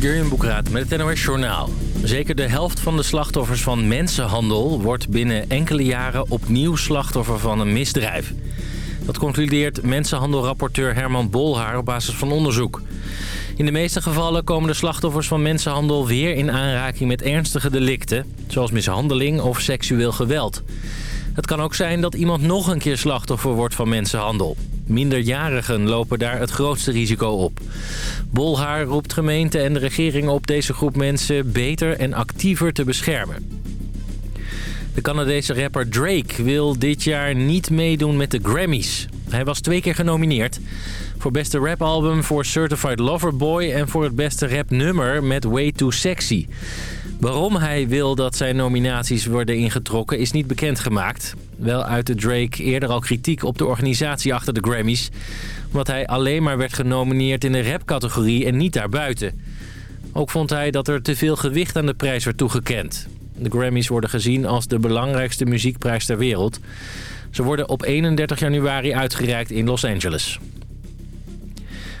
Jurjen Boekraat met het NOS Journaal. Zeker de helft van de slachtoffers van mensenhandel... wordt binnen enkele jaren opnieuw slachtoffer van een misdrijf. Dat concludeert mensenhandelrapporteur Herman Bolhaar op basis van onderzoek. In de meeste gevallen komen de slachtoffers van mensenhandel weer in aanraking met ernstige delicten... zoals mishandeling of seksueel geweld. Het kan ook zijn dat iemand nog een keer slachtoffer wordt van mensenhandel. Minderjarigen lopen daar het grootste risico op. Bolhaar roept gemeenten en de regering op deze groep mensen beter en actiever te beschermen. De Canadese rapper Drake wil dit jaar niet meedoen met de Grammys. Hij was twee keer genomineerd. Voor beste rapalbum, voor Certified Lover Boy... en voor het beste rapnummer met Way Too Sexy. Waarom hij wil dat zijn nominaties worden ingetrokken is niet bekendgemaakt. Wel uitte Drake eerder al kritiek op de organisatie achter de Grammys... omdat hij alleen maar werd genomineerd in de rapcategorie en niet daarbuiten. Ook vond hij dat er te veel gewicht aan de prijs werd toegekend. De Grammys worden gezien als de belangrijkste muziekprijs ter wereld. Ze worden op 31 januari uitgereikt in Los Angeles.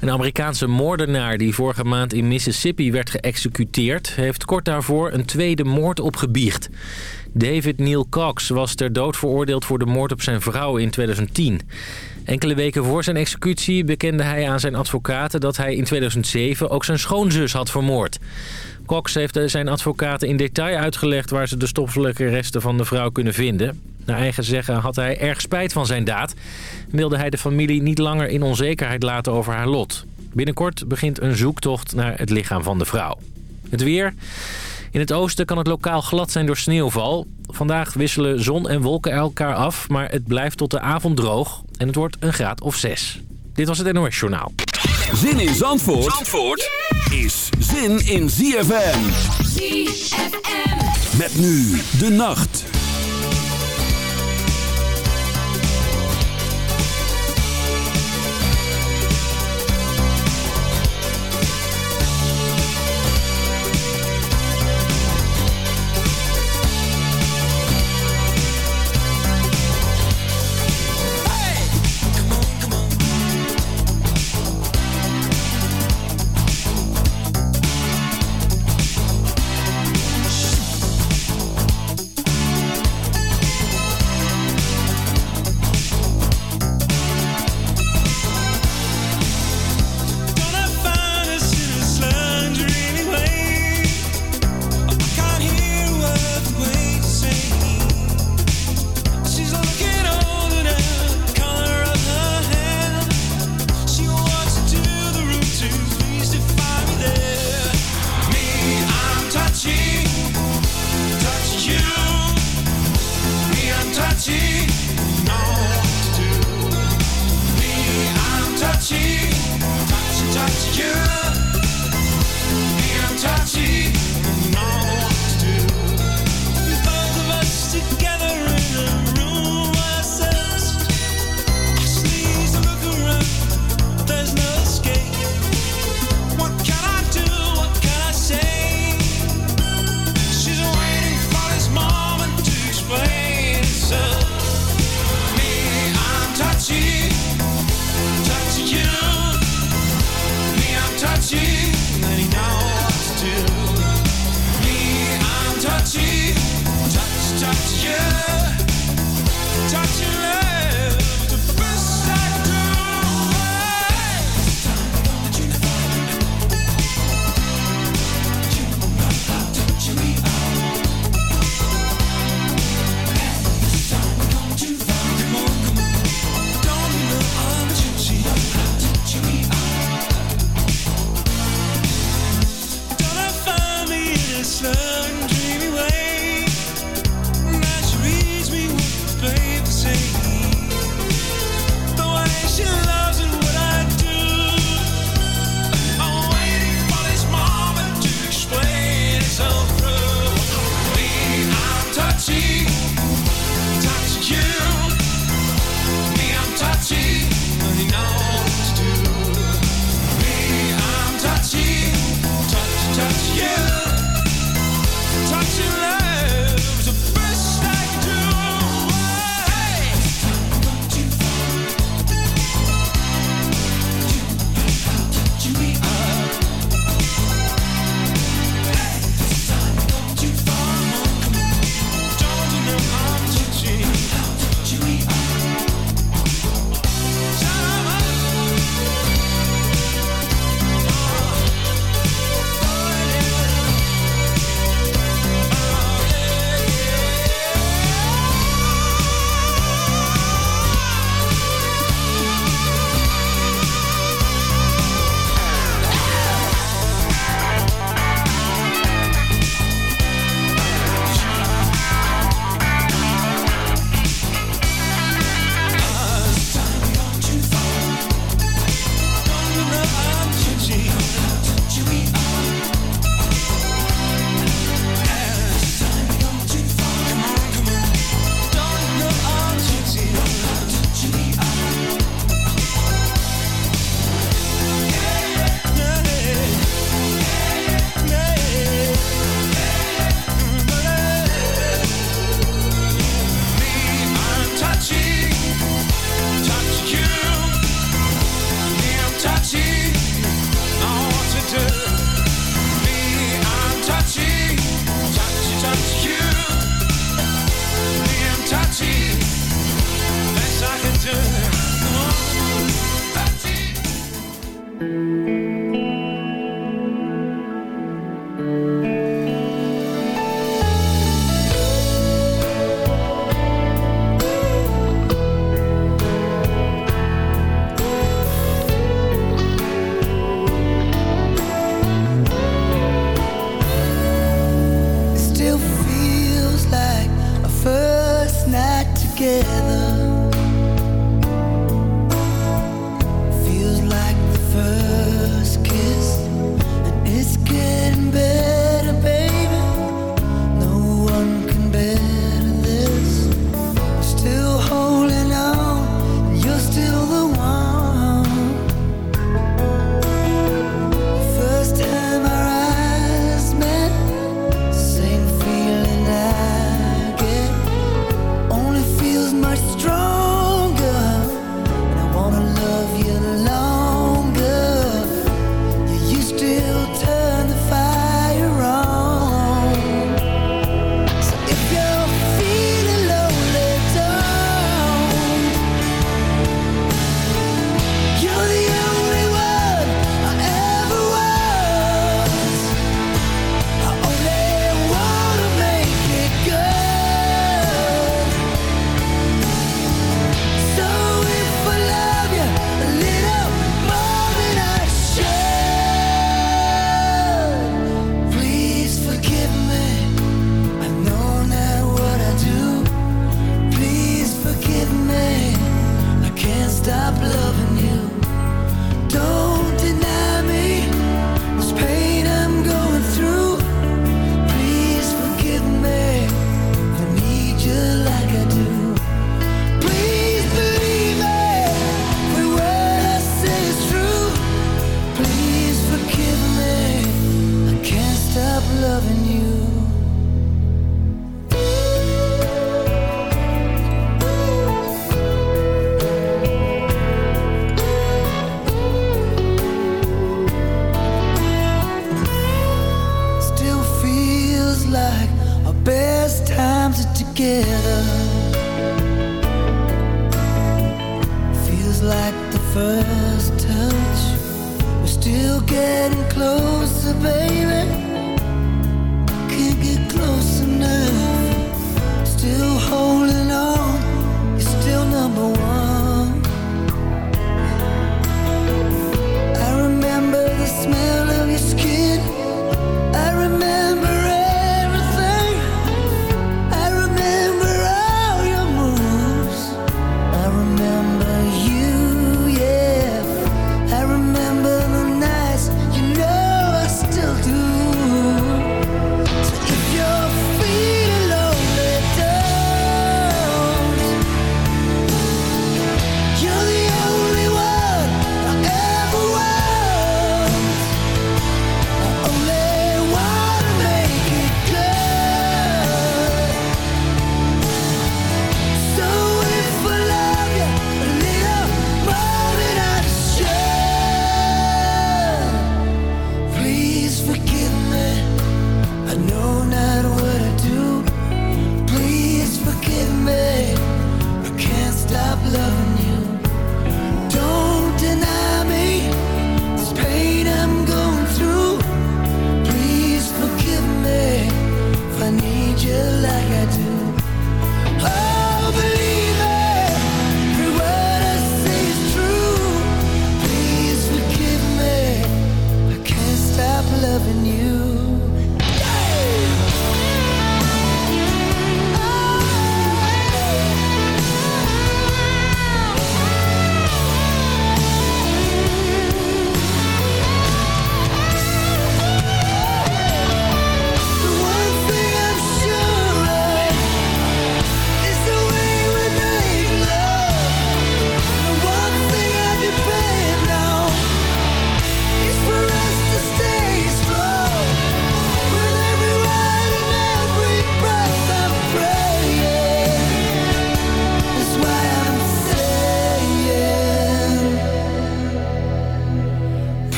Een Amerikaanse moordenaar die vorige maand in Mississippi werd geëxecuteerd... heeft kort daarvoor een tweede moord opgebiecht. David Neil Cox was ter dood veroordeeld voor de moord op zijn vrouw in 2010. Enkele weken voor zijn executie bekende hij aan zijn advocaten... dat hij in 2007 ook zijn schoonzus had vermoord. Cox heeft zijn advocaten in detail uitgelegd... waar ze de stoffelijke resten van de vrouw kunnen vinden. Naar eigen zeggen had hij erg spijt van zijn daad... wilde hij de familie niet langer in onzekerheid laten over haar lot. Binnenkort begint een zoektocht naar het lichaam van de vrouw. Het weer... In het oosten kan het lokaal glad zijn door sneeuwval. Vandaag wisselen zon en wolken elkaar af, maar het blijft tot de avond droog. En het wordt een graad of 6. Dit was het NOS Journaal. Zin in Zandvoort, Zandvoort is zin in ZFM. ZFM. Met nu de nacht.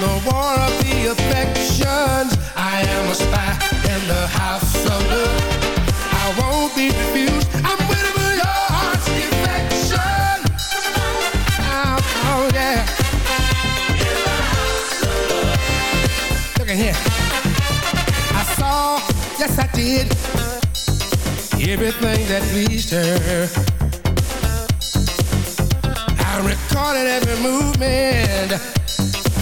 the war of the affections. I am a spy in the house of love. I won't be refused. I'm waiting your heart's. Oh, oh yeah. Look at here. I saw, yes I did, everything that pleased her. I recorded every movement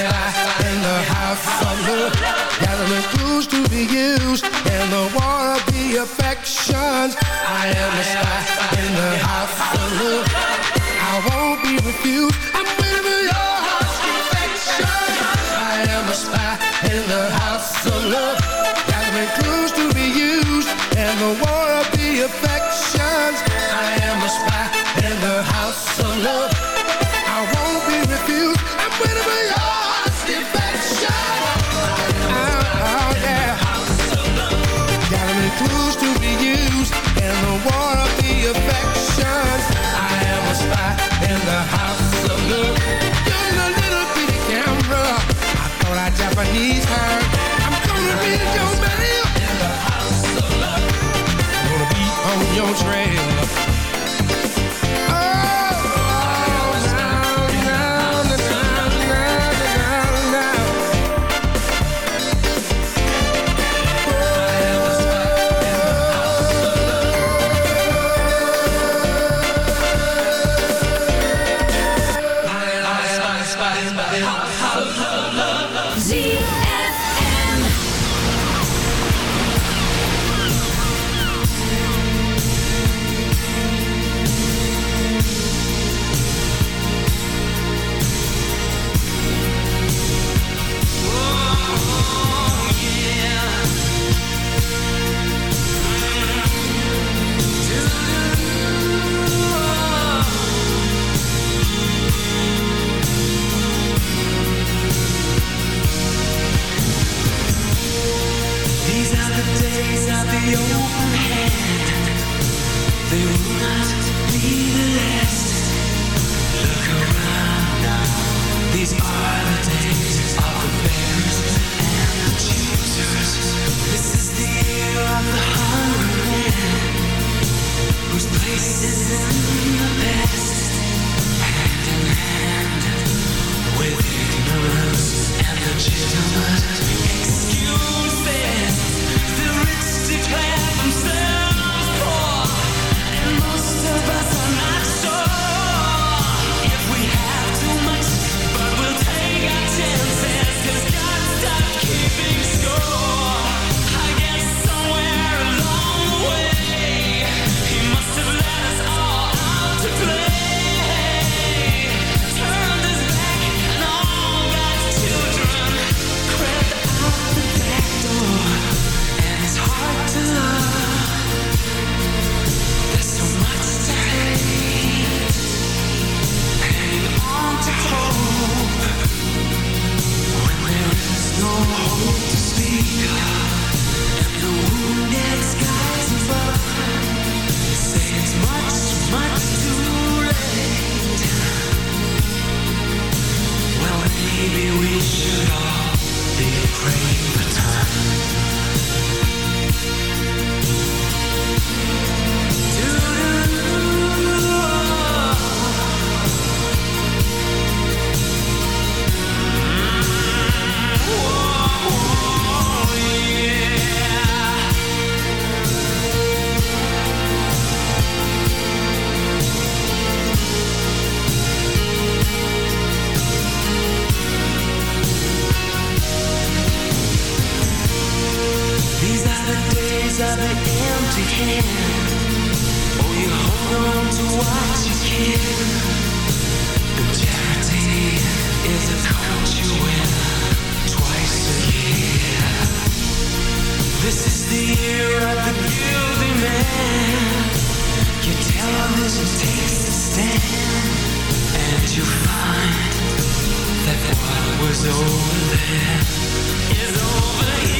in the house of love clues to be used in the war of the affections. I am a spy in the house of love I won't be refused. I'm your heart's I am a spy in the house of love clues to be used in the war of the affections. I am a spy in the house of love you hold on to what you can charity is a Twice a year This is the year of the guilty man Your television takes the stand And you find that what was over there Is over here.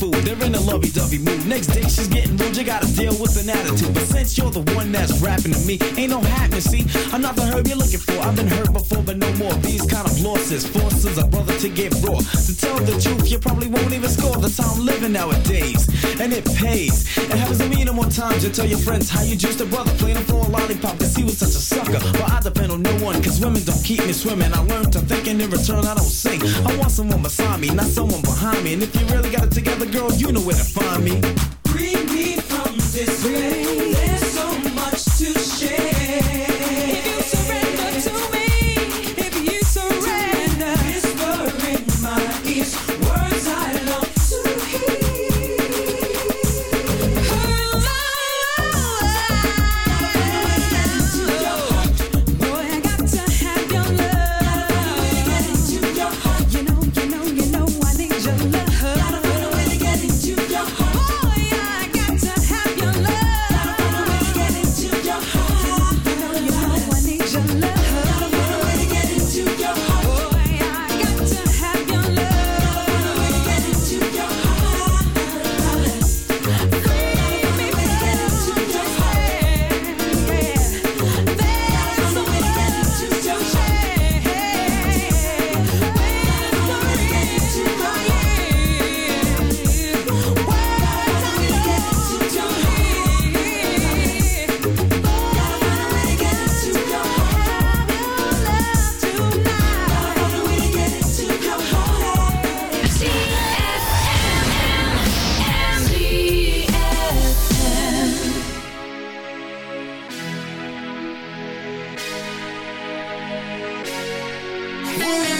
food. They're in a lovey dovey mood. Next day she's getting rude. You gotta deal with an attitude. But since you're the one that's rapping to me, ain't no happening. See, I'm not the herb you're looking for. I've been hurt before, but no more. These kind of losses forces a brother to get raw. To tell the truth, you probably won't even score. That's how I'm living nowadays, and it pays. It happens to me no more times. You tell your friends how you juiced a brother, playing him for a lollipop, cause he was such a sucker. But I depend on no one, cause women don't keep me swimming. I learned to think, and in return, I don't sing. I want someone beside me, not someone behind me. And if you really got it together, girl, you know where to find me. Free me from this Now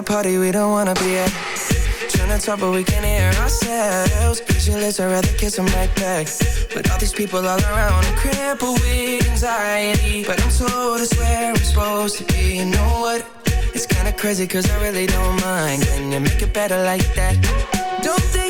a party we don't wanna be at. Trying to talk but we can't hear ourselves. Pictureless, I'd rather kiss them right back. But all these people all around, I'm crippled with anxiety. But I'm told it's where I'm supposed to be. You know what? It's kinda crazy cause I really don't mind. Can you make it better like that? Don't think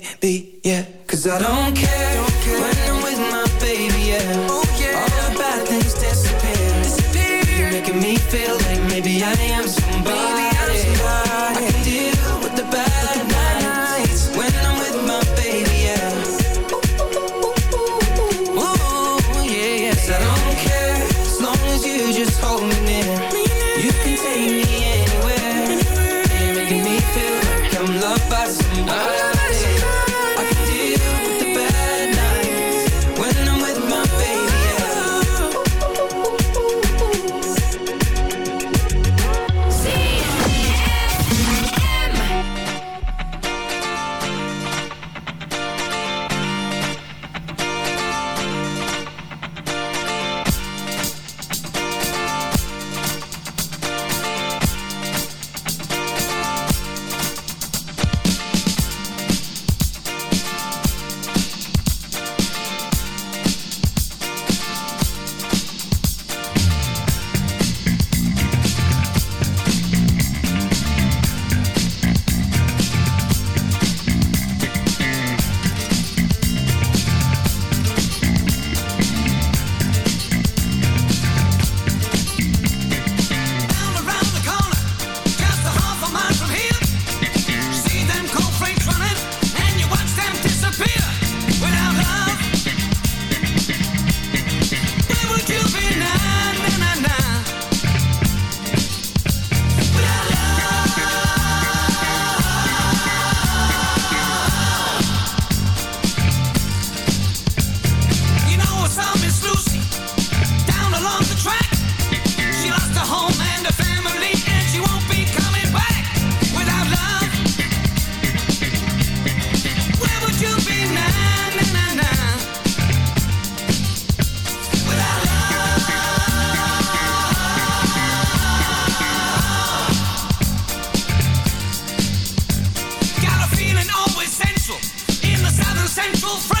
You just hold me near. You can take me anywhere. Central France.